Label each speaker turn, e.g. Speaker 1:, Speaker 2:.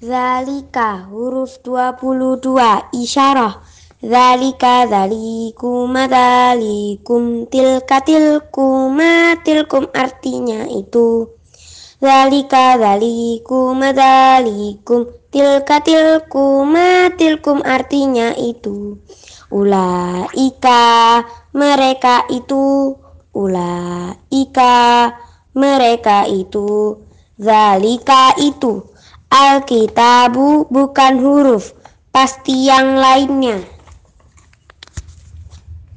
Speaker 1: Zalika huruf 22 isyarah. Zalika zalikum zalikum tilka tilkum tilkum artinya itu. Zalika zalikum zalikum tilka tilkum tilkum artinya itu. Ulaika mereka itu. Ulaika mereka itu. Zalika itu Alkitabu bukan huruf, pasti yang lainnya.